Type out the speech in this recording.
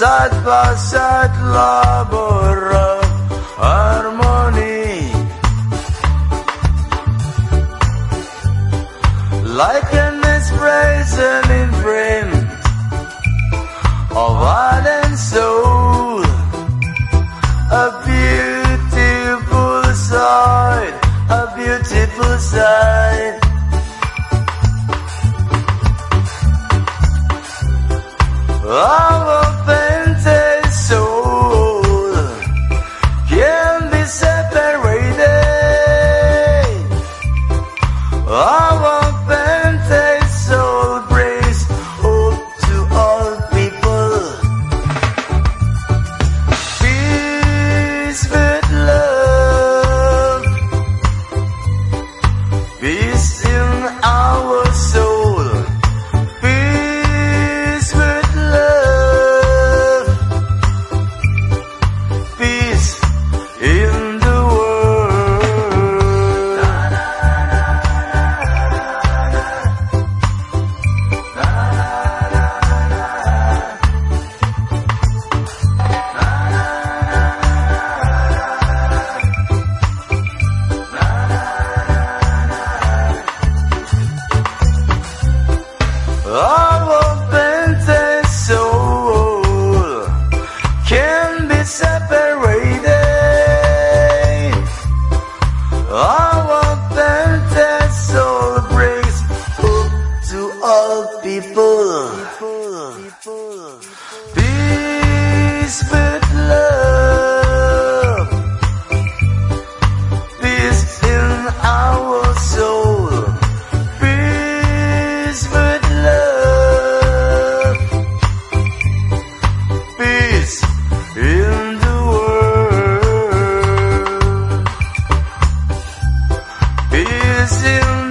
Sat basat labor harmony Like an expression in print Of heart and soul A beautiful sight, A beautiful sight. people, peace with love, peace in our soul, peace with love, peace in the world, peace in